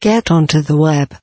Get onto the web.